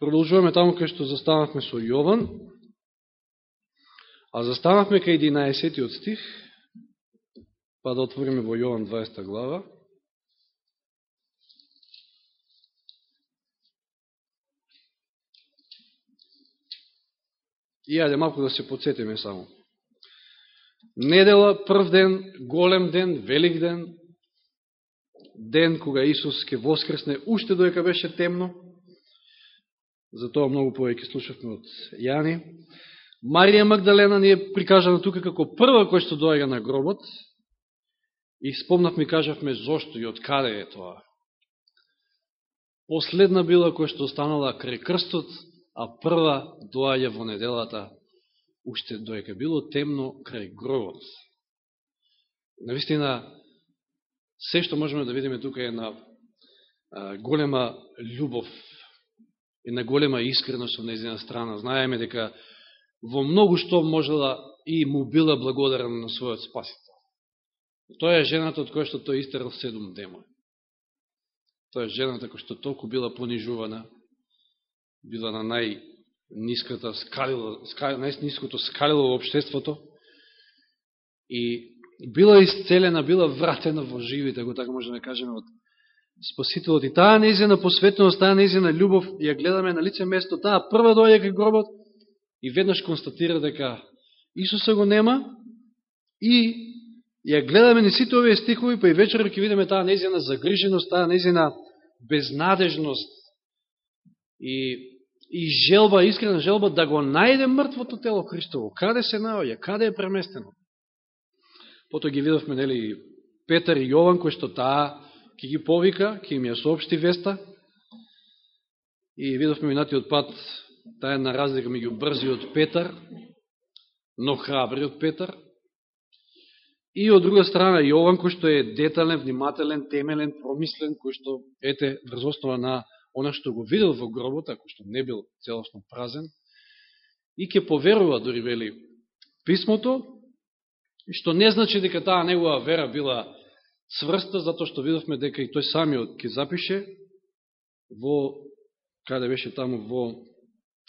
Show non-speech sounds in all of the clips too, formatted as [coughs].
Продолжуваме таму кај што застанавме со Јован, а застанавме кај 11 стих, па да отвориме во Јован 20 глава. И ајде малко да се подсетиме само. Недела, прв ден, голем ден, велик ден, ден кога Исус ќе воскресне, уште доека беше темно, затоа многу повеќе слушавме од Јани. Марија Магдалена ни е прикажана тука како прва кој што доаѓа на гробот и спомнавме и кажавме зошто и од каде е тоа. Последна била кој што останала крај крстот, а прва доаѓа во неделата, уште доека било темно крај гробот. Навистина, се што можеме да видиме тука е на голема љубов и на голема искреност од незина страна. Знаеме дека во многу што можела и му била благодарна на својот спасител. Тоа е жената од која што тој истерал седум демони. Тоа е жената која што толку била понижувана, била на најниската скалила, најниското скалило во обштеството и била исцелена, била вратена во живите, го така можеме да кажеме, од Спасителот. И таа неизена посветеност, таа неизена љубов, ја гледаме на лице место, таа прва доја кај гробот и веднаш констатира дека Исуса го нема и ја гледаме на сите овие стихови, па и вечер ќе видиме таа неизена загриженост, таа неизена безнадежност и, и желба, искрена желба да го најде мртвото тело Христово. Каде се наоѓа? Каде е преместено? Пото ги видовме, нели, Петар и Јован, кој што таа ќе ги повика, ќе им ја сообщи веста. И видовме минатиот пат таа една разлика меѓу брзиот Петар, но храбриот Петар. И од друга страна Јован, кој што е детален, внимателен, темелен, промислен, кој што, ете, врз основа на она што го видел во гробот, ако што не бил целосно празен, и ќе поверува, дори вели, писмото, што не значи дека таа негова вера била сврста, затоа што видовме дека и тој самиот ќе запише во, каде беше таму, во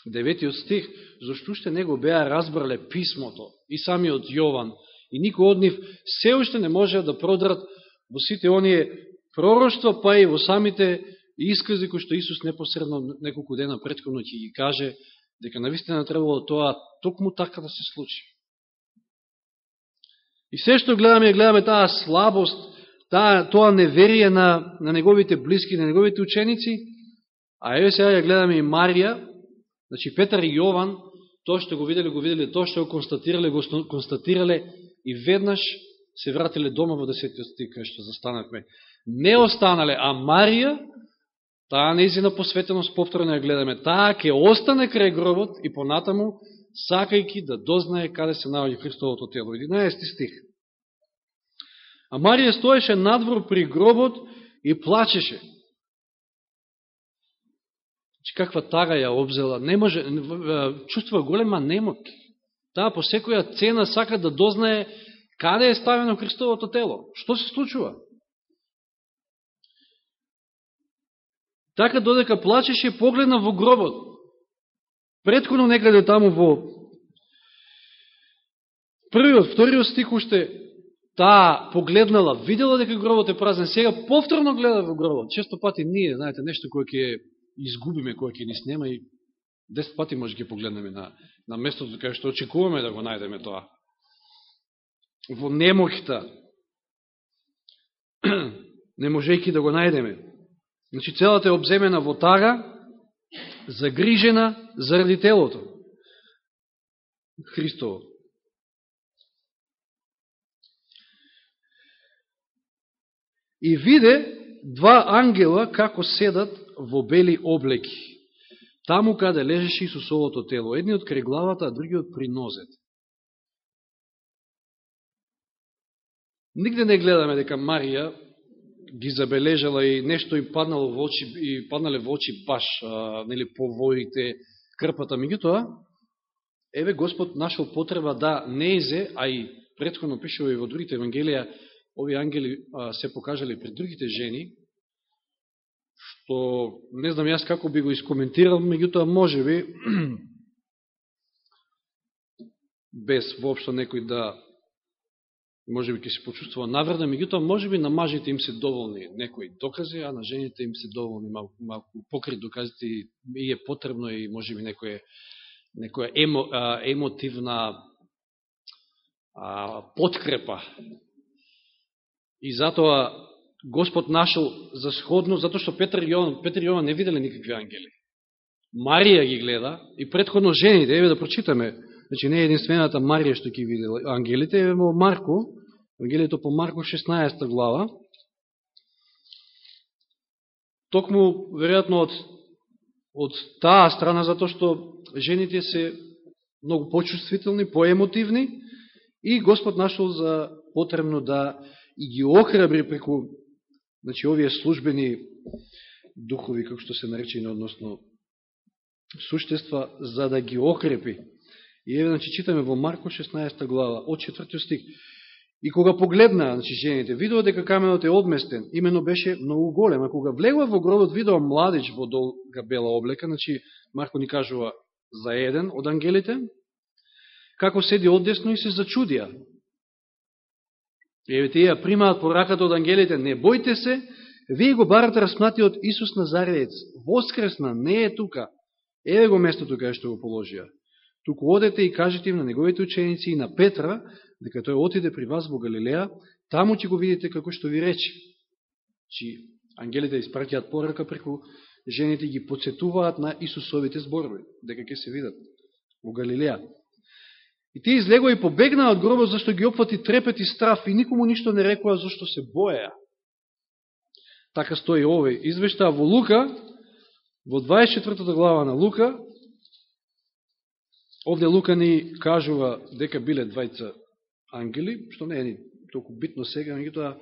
деветиот стих, зашто уште него беа разбрале писмото и самиот Јован, и никој од нив се уште не може да продрат во сите оние пророќства, па и во самите искази кои што Исус непосредно неколку дена предходно ќе ги каже, дека навистина требало тоа токму така да се случи. И се што гледаме, гледаме таа слабост таа, тоа неверие на, на неговите близки, на неговите ученици, а еве сега ја гледаме и Марија, значи Петар и Јован, тоа што го виделе, го виделе, тоа што го констатирале, го констатирале и веднаш се вратиле дома во 10 стик, што застанавме. Не останале, а Марија, таа неизина посветеност, повторно ја гледаме, таа ќе остане крај гробот и понатаму, сакајки да дознае каде се наоѓа Христовото тело. 11 стих. А Марија стоеше надвор при гробот и плачеше. Че каква тага ја обзела, не може, чувствува голема немот. Таа по секоја цена сака да дознае каде е ставено Христовото тело. Што се случува? Така додека плачеше, погледна во гробот. Предходно некаде таму во првиот, вториот стик уште таа погледнала, видела дека гробот е празен, сега повторно гледа во гробот. Често пати ние, знаете, нешто кое ќе изгубиме, кое ќе ни снема и десет пати може да ќе погледнеме на, на местото да кај што очекуваме да го најдеме тоа. Во немоќта, [clears throat] не можејќи да го најдеме. Значи, целата е обземена во тага, загрижена заради телото. Христово. И виде два ангела како седат во бели облеки, таму каде лежеше Исусовото тело, едниот кре главата, а другиот при нозете. Нигде не гледаме дека Марија ги забележала и нешто им паднало во очи, и паднале во очи баш, а, нели, повоите, крпата. Меѓутоа, еве Господ нашол потреба да не изе, а и предходно пишува и во другите евангелија, овие ангели а, се покажали пред другите жени, што не знам јас како би го искоментирал, меѓутоа може би [clears throat] без воопшто некој да може би ќе се почувствува навреда, меѓутоа може би на мажите им се доволни некои докази, а на жените им се доволни малку, малку покрит доказите и е потребно и може би некоја, некоја емо, а, емотивна а, подкрепа. И затоа Господ нашел за сходно, затоа што Петр и Јован, Петр и Јован не виделе никакви ангели. Марија ги гледа и предходно жените, еве да прочитаме, значи не е единствената Марија што ги видела ангелите, еве во Марко, Евангелието по Марко 16 глава, токму, веројатно, од, од таа страна, затоа што жените се многу почувствителни, поемотивни и Господ нашол за потребно да и ги охрабри преку значи, овие службени духови, како што се наречени, односно суштества, за да ги окрепи. И еве, значи, читаме во Марко 16 глава, од 4 стих. И кога погледна, значи, жените, видува дека каменот е одместен, имено беше многу голем, а кога влегува во гробот, видува младич во долга бела облека, значи, Марко ни кажува за еден од ангелите, како седи одесно и се зачудија. Еве тие примаат пораката од ангелите, не бојте се, вие го барате распнатиот Исус Назареец, воскресна, не е тука. Еве го местото кај што го положија. Туку одете и кажете им на неговите ученици и на Петра, дека тој отиде при вас во Галилеја, таму ќе го видите како што ви рече. Чи ангелите испратиат порака преку жените ги подсетуваат на Исусовите зборови, дека ќе се видат во Галилеја. И тие излегува и побегнаа од гробот зашто ги опфати трепет и страф и никому ништо не рекува зашто се боеа. Така стои овој извештаа во Лука, во 24 глава на Лука, овде Лука ни кажува дека биле двајца ангели, што не е ни толку битно сега, тоа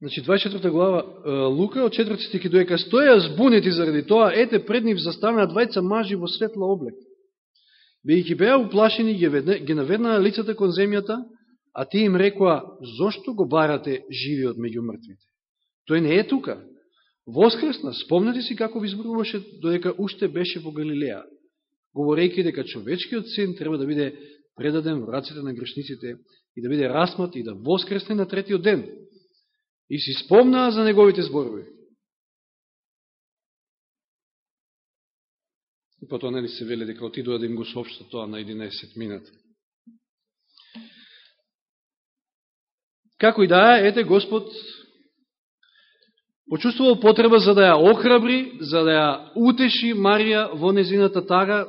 Значи, 24 глава Лука, од 4 стики доека стоја збунети заради тоа, ете пред нив застанаа двајца мажи во светла облек. Бејќи беа уплашени, ги наведнаа лицата кон земјата, а ти им рекоа, зошто го барате живиот меѓу мртвите? Тој не е тука. Воскресна, спомнете си како ви зборуваше додека уште беше во Галилеја, говорејќи дека човечкиот син треба да биде предаден во раците на грешниците и да биде расмат и да воскресне на третиот ден и си спомнаа за неговите зборови. И потоа нели се веле дека отидува да им го сообща тоа на 11 минат. Како и да е, ете Господ почувствувал потреба за да ја охрабри, за да ја утеши Марија во незината тага,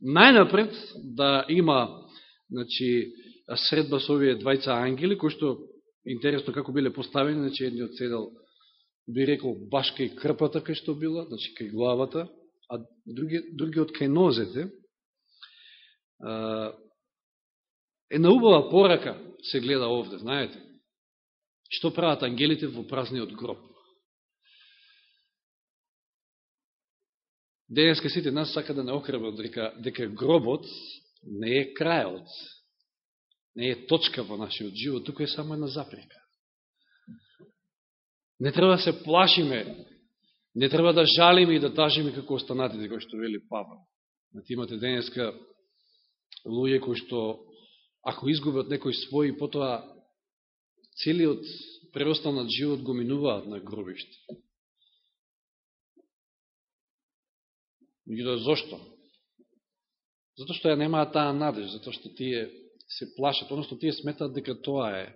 најнапред да има значи, средба со овие двајца ангели, кои што интересно како биле поставени, значи едниот седел, би рекол, баш кај крпата кај што била, значи кај главата, а други, другиот кај нозете, е на убава порака се гледа овде, знаете. Што прават ангелите во празниот гроб? Денеска сите нас сака да не окребат дека, дека гробот не е крајот, не е точка во нашиот живот, туку е само една запрека. Не треба да се плашиме, не треба да жалиме и да тажиме како останатите, кои што вели Павел. Значи имате денеска луѓе кои што, ако изгубат некој свој, потоа целиот преостанат живот го минуваат на гробиште. Меѓутоа, зошто? Зато што ја немаат таа надеж, зато што тие се плашат, одnosno тие сметат дека тоа е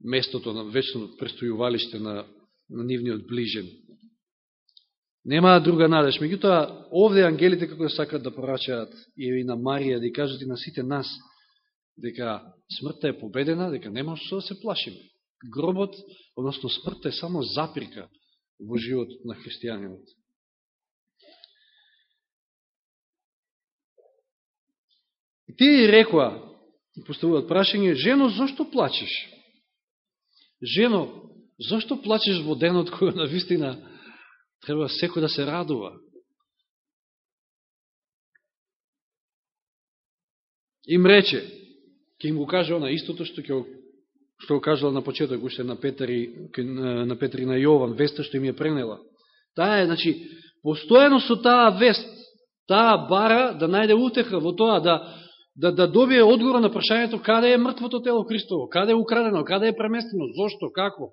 местото на вечно престојувалиште на, на нивниот ближен. Нема друга надеж. Меѓутоа, овде ангелите како сакат да порачаат и на Марија да кажат и на сите нас дека смртта е победена, дека нема што да се плашиме. Гробот, односно смртта е само заприка во животот на христијанинот. И тие рекоа, поставуваат прашање, жено, зашто плачеш? Жено, зашто плачеш во денот кој на вистина треба секој да се радува? Им рече, ќе им го каже она истото што ќе што го кажала на почеток, уште на Петар и на, Петар и на Јован, веста што им ја пренела. Таа е, значи, постојано со таа вест, таа бара да најде утеха во тоа, да, да, да добие одговор на прашањето каде е мртвото тело Христово, каде е украдено, каде е преместено, зошто, како.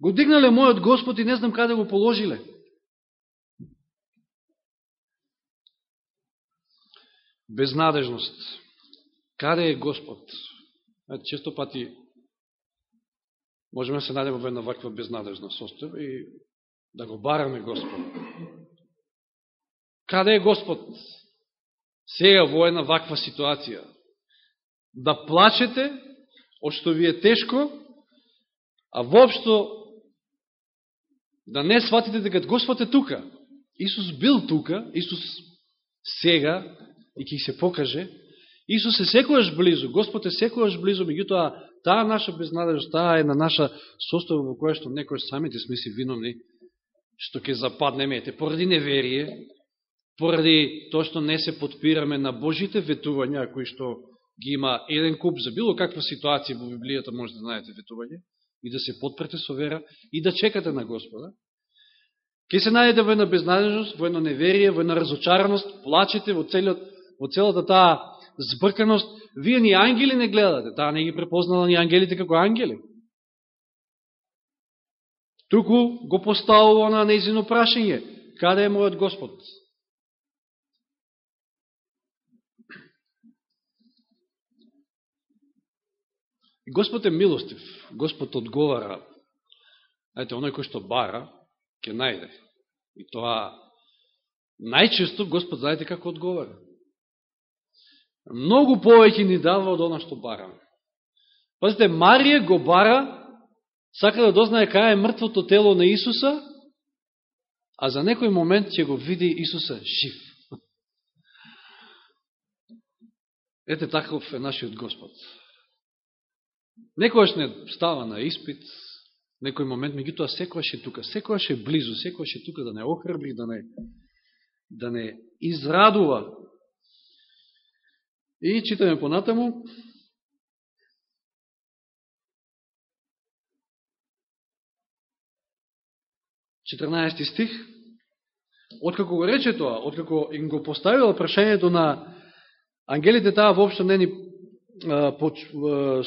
Го дигнале мојот Господ и не знам каде го положиле. Безнадежност. Каде е Господ? Значи, често пати можеме да се најдеме во една ваква безнадежна состојба и да го бараме Господ. Каде е Господ? Сега во една ваква ситуација. Да плачете, од што ви е тешко, а воопшто да не сватите дека Господ е тука. Исус бил тука, Исус сега и ќе се покаже. Исус е секојаш близу, Господ е секојаш близу, меѓутоа таа наша безнадежност, таа е на наша состојба во која што некој самите сме си виновни, што ќе западнеме, ете, поради неверие, поради тоа што не се подпираме на Божите ветувања, кои што ги има еден куп за било каква ситуација во Библијата, може да знаете ветување, и да се подпрете со вера, и да чекате на Господа, Ке се најде во една безнадежност, во едно неверие, во една разочараност, плачете во, целиот, во целата таа збрканост. Вие ни ангели не гледате, таа не ги препознала ни ангелите како ангели. Туку го поставува на незино прашање, каде е мојот Господ? Господ е милостив, Господ одговара. Знаете, оној кој што бара, ќе најде. И тоа најчесто Господ знаете како одговара. Многу повеќе ни дава од она што бараме. Пазите, Марија го бара, сака да дознае кај е мртвото тело на Исуса, а за некој момент ќе го види Исуса жив. [laughs] Ете таков е нашиот Господ. Некојаш не става на испит, некој момент, меѓутоа секојаш е тука, секојаш е близу, секојаш е тука да не охрбри, да не, да не израдува. И читаме понатаму. Четрнаести стих. Откако го рече тоа, откако им го поставила прашањето на ангелите, таа воопшто не ни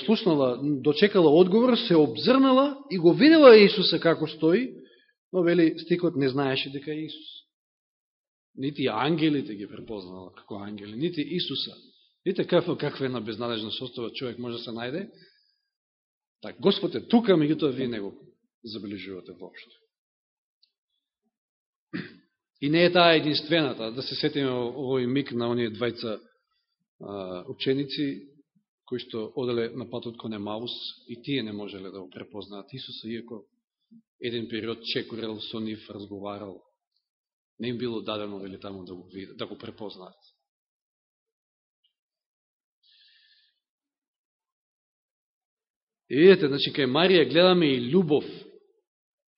слушнала, дочекала одговор, се обзрнала и го видела Исуса како стои, но вели стикот не знаеше дека е Исус. Нити ангелите ги препознала како ангели, нити Исуса. Видите каква, каква една безнадежна состава човек може да се најде? Так, Господ е тука, меѓутоа вие него забележувате воопшто. И не е таа единствената, да се сетиме овој миг на оние двајца ученици, кои што оделе на патот кон Емаус, и тие не можеле да го препознаат Исуса, иако еден период чекорел со нив, разговарал. Не им било дадено, вели таму, да го, видат, да го препознаат. И видите, значи, кај Марија гледаме и љубов,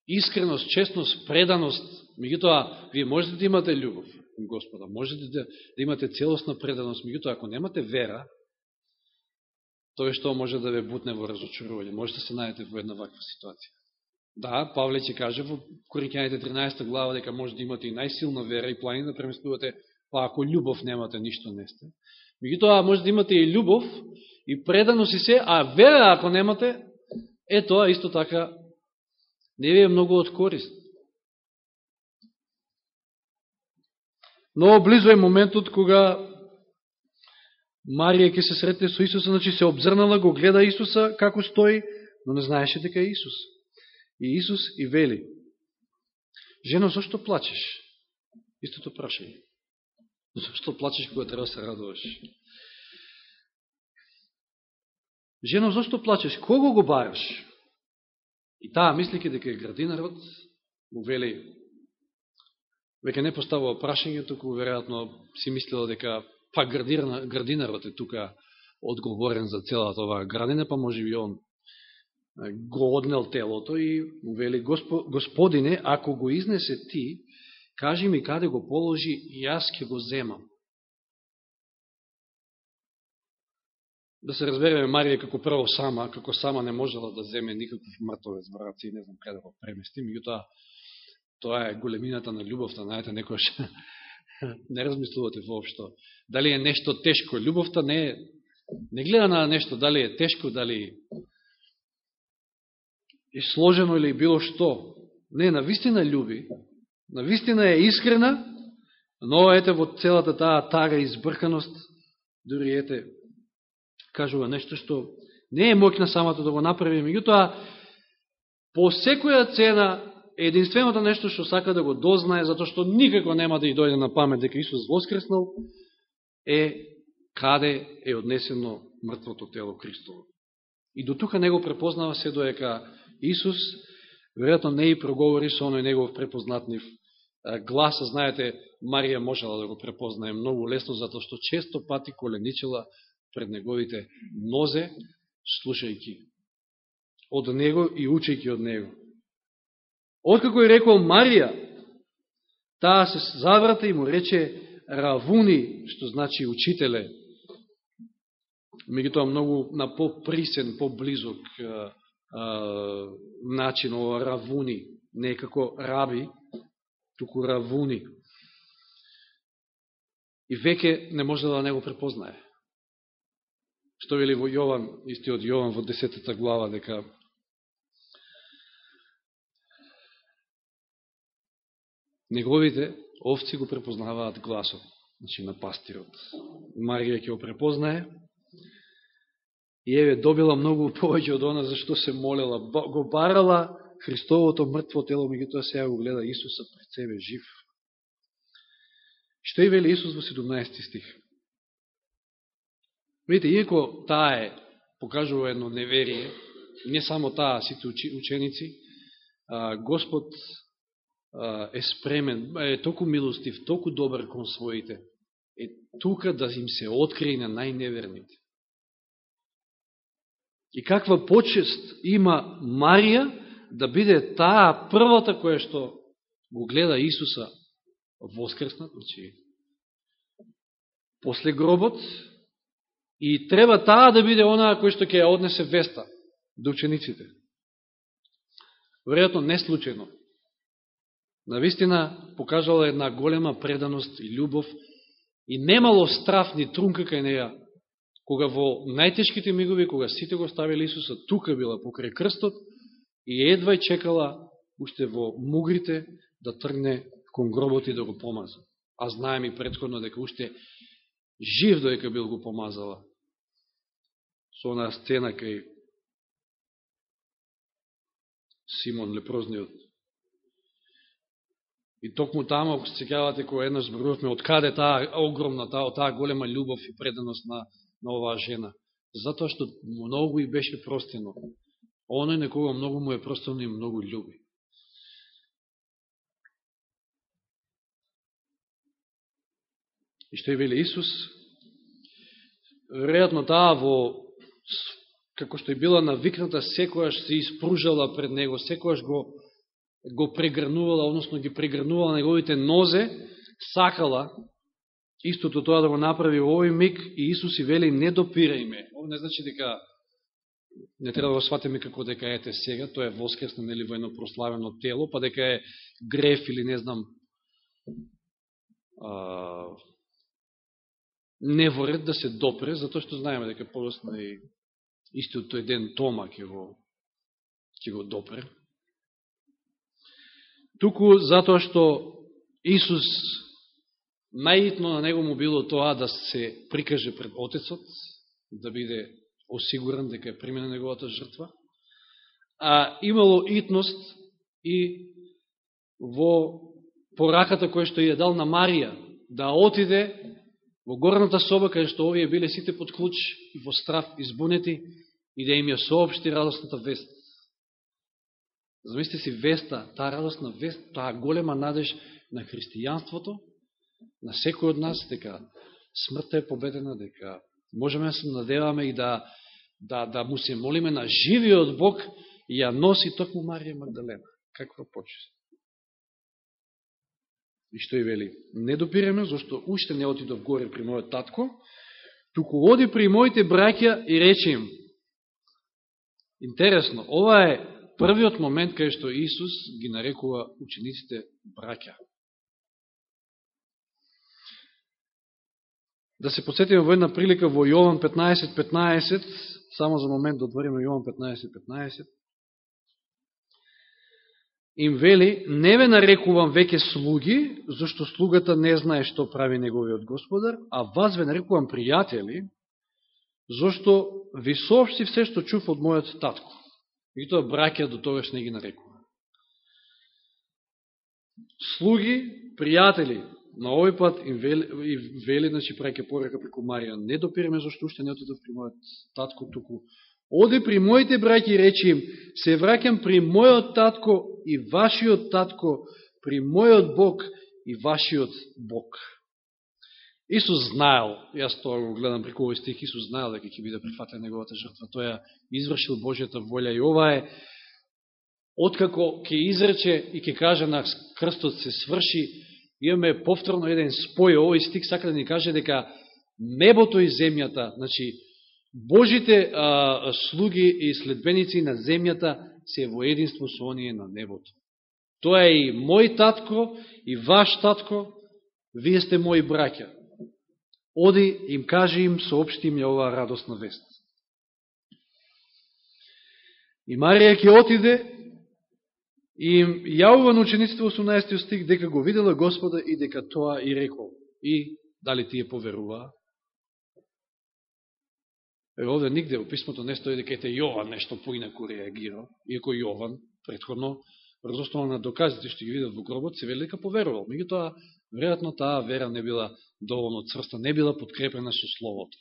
искреност, честност, преданост. Меѓутоа, вие можете да имате љубов Господа, можете да, да имате целосна преданост, меѓутоа, ако немате вера, тој што може да ве бутне во разочарување. Може да се најдете во една ваква ситуација. Да, Павле ќе каже во Коринќаните 13 глава дека може да имате и најсилна вера и плани да преместувате, па ако љубов немате, ништо не сте. Меѓутоа може да имате и љубов и преданост и се, а вера ако немате, е тоа исто така не ви е многу од корист. Но близо е моментот кога Марија ќе се сретне со Исуса, значи се обзрнала, го гледа Исуса како стои, но не знаеше дека е Исус. И Исус и вели, жено, зашто плачеш? Истото прашање. Зашто плачеш кога треба да се радуваш? Жено, зашто плачеш? Кого го бараш? И таа, мислики дека е градинарот, му вели, веќе не поставува прашање, туку веројатно си мислила дека па градинарот е тука одговорен за целата оваа градина, па може би он го однел телото и му вели, Господине, ако го изнесе ти, кажи ми каде го положи и јас ќе го земам. да се разбереме Марија како прво сама, како сама не можела да земе никаков мртовец во и не знам каде го премести, меѓутоа тоа е големината на љубовта, знаете, некојаш [laughs] [coughs] не размислувате воопшто. Дали е нешто тешко? Любовта не е, не гледа на нешто, дали е тешко, дали е сложено или било што. Не, на вистина љуби, на вистина е искрена, но ете во целата таа тага избрканост, дури ете, кажува нешто што не е моќна самото да го направи, меѓутоа, по секоја цена единственото нешто што сака да го дознае, затоа што никако нема да ја дојде на памет дека Исус воскреснал, е каде е однесено мртвото тело Христово. И до тука не го препознава се доека Исус, веројатно не и проговори со оној негов препознатлив глас, знаете, Марија можела да го препознае многу лесно, затоа што често пати коленичела пред неговите нозе, слушајки. од него и учејќи од него. Откако ја рекол Марија, таа се заврата и му рече Равуни, што значи учителе, меѓутоа многу на поприсен, поблизок начин ова Равуни, не како раби, туку Равуни. И веќе не може да не го препознае. Што вели во Јован, истиот Јован во 10 глава, дека неговите овци го препознаваат гласот, значи на пастирот. Марија ќе го препознае и еве добила многу повеќе од она зашто се молела, го барала Христовото мртво тело, меѓутоа сега го гледа Исуса пред себе жив. Што и вели Исус во 17 стих? Видите, иако таа е, покажува едно неверие, не само таа, сите ученици, Господ е спремен, е толку милостив, толку добар кон своите, е тука да им се открие на најневерните. И каква почест има Марија да биде таа првата која што го гледа Исуса воскреснат, значи после гробот, и треба таа да биде онаа која што ќе ја однесе веста до учениците. Веројатно не случайно навистина покажала една голема преданост и љубов и немало страф ни трунка кај неја, кога во најтешките мигови, кога сите го ставили Исуса, тука била покрај крстот и едва чекала уште во мугрите да тргне кон гробот и да го помаза. А знаем и предходно дека уште жив доека бил го помазала со онаа сцена кај Симон Лепрозниот И токму тамо, ако се кјавате, кој еднаш зборувавме, од каде таа огромна, таа, таа голема љубов и преданост на, на оваа жена. Затоа што многу и беше простено. Оној некога многу му е простено и многу љуби. И што и вели Исус, веројатно таа во како што и била навикната, секојаш се испружала пред него, секојаш го го прегрнувала, односно ги прегрнувала неговите нозе, сакала истото тоа да го направи во овој миг и Исус и вели не допирај ме. Ово не значи дека не треба да го сватиме како дека ете сега, тоа е воскресно нели во едно прославено тело, па дека е греф или не знам а, неворед да се допре, затоа што знаеме дека подосно и истиот тој ден Тома ќе го, ќе го допре туку затоа што Исус најитно на него му било тоа да се прикаже пред Отецот, да биде осигурен дека е примена неговата жртва, а имало итност и во пораката која што ја дал на Марија, да отиде во горната соба, каде што овие биле сите под клуч и во страв избунети, и да им ја сообщи радостната вест. Замислите си веста, таа радостна вест, таа голема надеж на христијанството, на секој од нас, дека смртта е победена, дека можеме да се надеваме и да, да, да му се молиме на живиот Бог и ја носи токму Марија Магдалена. Каква почест. И што и вели, не допираме, зашто уште не отидов горе при мојот татко, туку оди при моите браќа и речи им. Интересно, ова е првиот момент кај што Исус ги нарекува учениците браќа. Да се подсетиме во една прилика во Јован 15.15, 15, само за момент да отвориме Јован 15.15. 15. Им вели, не ве нарекувам веќе слуги, зашто слугата не знае што прави неговиот господар, а вас ве нарекувам пријатели, зашто ви сообщи все што чув од мојот татко. И тоа браќа до тогаш не ги нарекува. Слуги, пријатели, на овој пат им вели, и вели значи, праќа порека преку Марија, не допираме зашто уште не отидов при мојот татко, туку оди при моите браќи и речи им, се враќам при мојот татко и вашиот татко, при мојот Бог и вашиот Бог. Исус знаел, јас тоа го гледам преку овој стих, Исус знаел дека ќе биде прифатена неговата жртва, тој ја извршил Божјата волја и ова е откако ќе изрече и ќе каже на крстот се сврши, имаме повторно еден спој, овој стих сака да ни каже дека небото и земјата, значи, Божите а, слуги и следбеници на земјата се во единство со оние на небото. Тоа е и мој татко, и ваш татко, вие сте мои браќа. Оди им кажи им, соопшти им ја оваа радосна вест. И Марија ќе отиде И им јавува на учениците 18 стих дека го видела Господа и дека тоа и рекол. И дали тие поверуваа? Е, овде нигде во писмото не стои дека ете Јован нешто поинаку реагирал, иако Јован предходно разостанал на доказите што ги видат во гробот, се вели дека поверувал. тоа, веројатно таа вера не била доволно цврста, не била подкрепена со словото.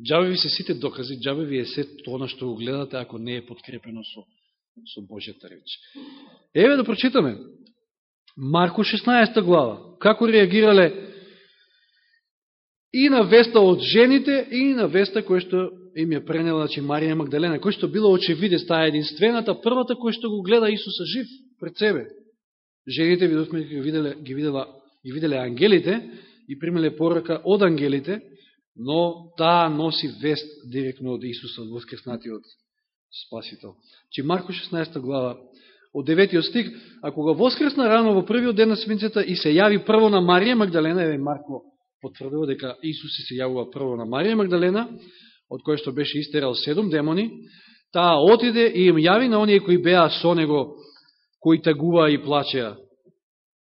Джабе ви се сите докази, джабе ви е се тоа што го гледате ако не е подкрепено со со Божјата реч. Еве да прочитаме. Марко 16 глава. Како реагирале и на веста од жените, и на веста кој што им ја пренела, значи Марија Магдалена, кој што била очевиде, таа единствената, првата кој што го гледа Исуса жив пред себе. Жените видовме ги виделе, ги видела, ги виделе ангелите и примеле порака од ангелите, но таа носи вест директно од Исуса, од воскреснатиот Спасител. Че Марко 16 глава, од 9 стих, а кога воскресна рано во првиот ден на свинцата и се јави прво на Марија Магдалена, еве Марко потврдува дека Исус се јавува прво на Марија Магдалена, од која што беше истерал седом демони, таа отиде и им јави на оние кои беа со него, кои тагуваа и плачеа.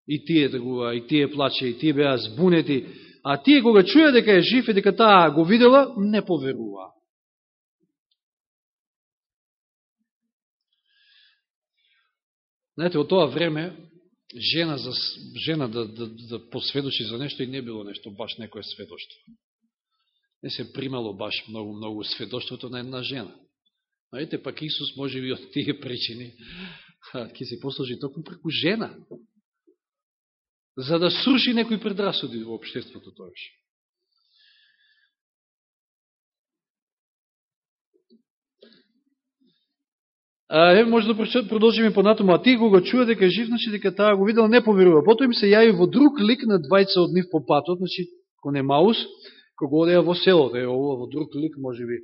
И тие тагуваа, и тие плачеа, и тие беа збунети. А тие кога чуја дека е жив и дека таа го видела, не поверуваа. Знаете, во тоа време, жена, за, жена да, да, да посведочи за нешто и не било нешто, баш некое сведоштво. Не се примало баш многу, многу сведоштвото на една жена. Знаете, пак Исус може би од тие причини ќе се послужи токму преку жена, за да сруши некои предрасуди во обштеството тојаш. Е, може да продолжиме понатома, а ти кога чува дека жив, значи дека таа го видела, не поверува. Потоа им се јави во друг лик на двајца од нив по патот, значи кон Емаус, кога одеја во селото. Е, ово во друг лик може би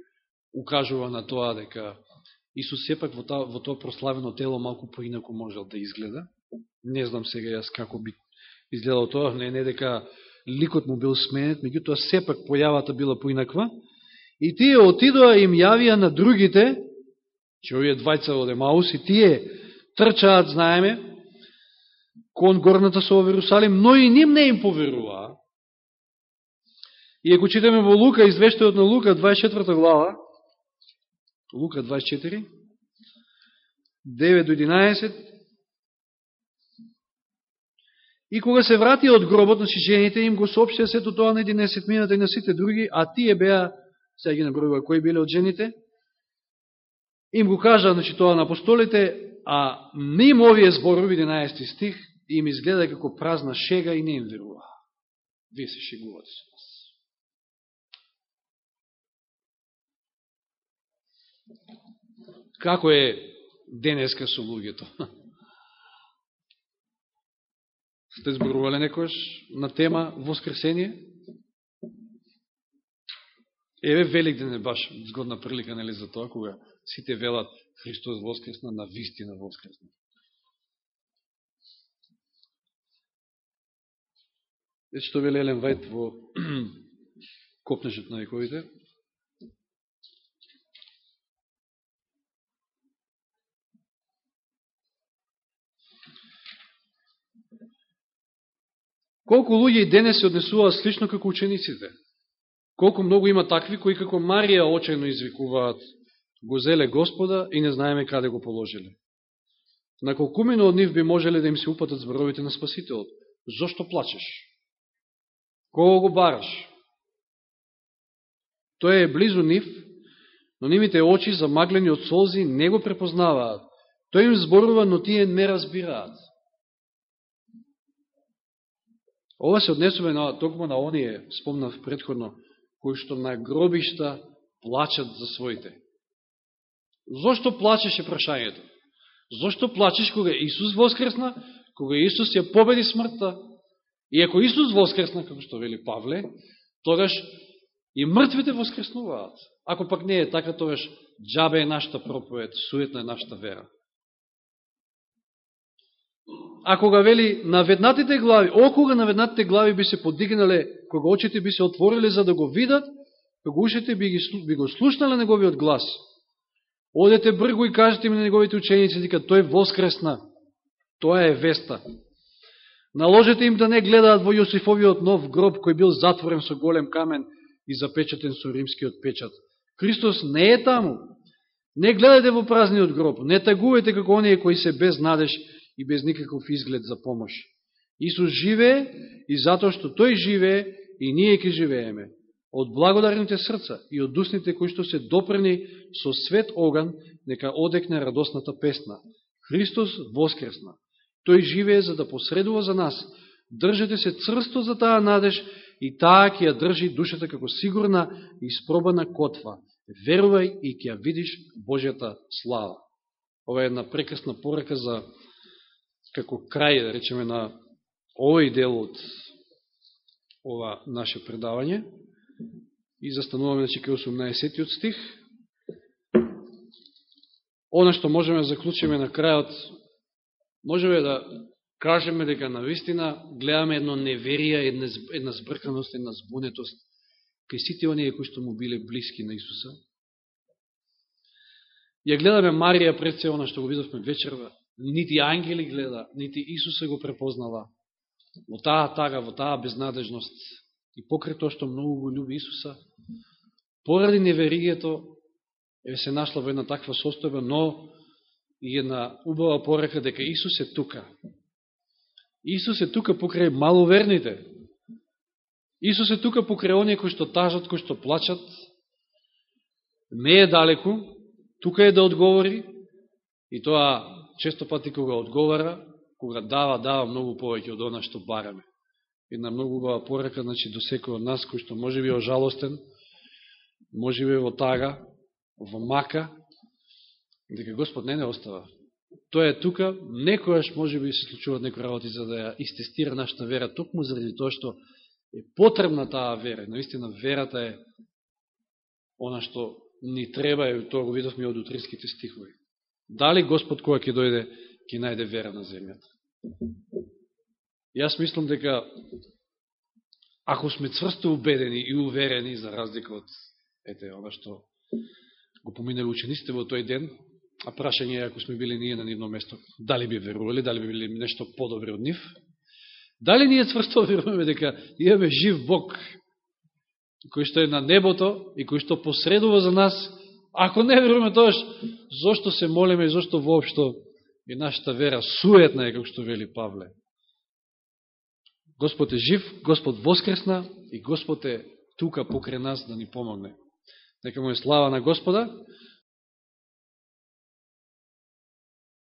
укажува на тоа дека Исус сепак во, та, во тоа прославено тело малку поинако можел да изгледа. Не знам сега јас како би изгледал тоа, не, не дека ликот му бил сменет, меѓутоа сепак појавата била поинаква. И тие отидоа им јавија на другите, че овие двајца од Емаус и тие трчаат, знаеме, кон горната со Верусалим, но и ним не им поверуваа. И ако читаме во Лука, извештајот на Лука, 24 глава, Лука 24, 9 до 11, И кога се врати од гробот, на жените им го сообщија сето тоа на 11 мината и на сите други, а тие беа, сега ги набројува кои биле од жените, им го кажа значи, тоа на апостолите, а ним овие зборови, 11 стих, им изгледа како празна шега и не им верува. Вие се шегувате се. Како е денеска со луѓето? [laughs] Сте зборувале некојаш на тема Воскресение? Еве Великден е баш згодна прилика нели за тоа кога сите велат Христос воскресна, на вистина воскресна. Ете што вели Елен Вајт во [clears throat] Копнежот на вековите. Колку луѓе и денес се однесуваат слично како учениците? Колку многу има такви кои како Марија очајно извикуваат го зеле Господа и не знаеме каде го положиле. На колкумино од нив би можеле да им се упатат зборовите на Спасителот. Зошто плачеш? Кого го бараш? Тој е близу нив, но нивите очи, замаглени од солзи, не го препознаваат. Тој им зборува, но тие не разбираат. Ова се однесува на, токму на оние, спомнав предходно, кои што на гробишта плачат за своите. Зошто плачеше прашањето? Зошто плачеш кога Исус воскресна, кога Исус ја победи смртта? И ако Исус воскресна, како што вели Павле, тогаш и мртвите воскреснуваат. Ако пак не е така, тогаш джабе е нашата проповед, суетна е нашата вера. А кога вели наведнатите глави, окога наведнатите глави би се подигнале, кога очите би се отвориле за да го видат, кога ушите би, ги, би го слушнале неговиот глас. Одете бргу и кажете ми на неговите ученици, дека тој воскресна. Тоа е веста. Наложете им да не гледаат во Јосифовиот нов гроб, кој бил затворен со голем камен и запечатен со римскиот печат. Христос не е таму. Не гледате во празниот гроб, не тагувате како оние кои се без надеж и без никаков изглед за помош. Исус живее и затоа што Тој живее и ние ќе живееме. Од благодарните срца и од дусните кои што се допрени со свет оган, нека одекне радосната песна. Христос воскресна. Тој живее за да посредува за нас. Држете се црсто за таа надеж и таа ќе ја држи душата како сигурна и испробана котва. Верувај и ќе ја видиш Божјата слава. Ова е една прекрасна порака за како крај, да речеме, на овој дел од ова наше предавање. И застануваме, значи, кај 18 стих. Оно што можеме да заклучиме на крајот, можеме да кажеме дека на вистина гледаме едно неверие, една, една збрканост, една збунетост кај сите оние кои што му биле блиски на Исуса. Ја гледаме Марија пред се, она што го видовме вечерва, нити ангели гледа, нити Исуса го препознава во таа тага, во таа безнадежност и покрај тоа што многу го љуби Исуса, поради неверијето е се нашла во една таква состојба, но и една убава порека дека Исус е тука. Исус е тука покрај маловерните. Исус е тука покрај оние кои што тажат, кои што плачат. Не е далеку, тука е да одговори и тоа често пати кога одговара, кога дава, дава многу повеќе од она што бараме. Една многу убава порека, значи, до секој од нас, кој што може би е ожалостен, може би во тага, во мака, дека Господ не не остава. Тој е тука, некојаш може би се случуваат некои работи за да ја истестира нашата вера, токму заради тоа што е потребна таа вера. Наистина, верата е она што ни треба, и тоа го видовме од утринските стихови. Дали Господ кога ќе дојде, ќе најде вера на земјата? Јас мислам дека ако сме цврсто убедени и уверени, за разлика од ете, ова што го поминали учениците во тој ден, а прашање е ако сме били ние на нивно место, дали би верували, дали би били нешто подобри од нив? Дали ние цврсто веруваме дека имаме жив Бог, кој што е на небото и кој што посредува за нас Ако не веруваме тоаш, зошто се молиме и зошто воопшто и нашата вера суетна е, како што вели Павле. Господ е жив, Господ воскресна и Господ е тука покрај нас да ни помогне. Нека му е слава на Господа.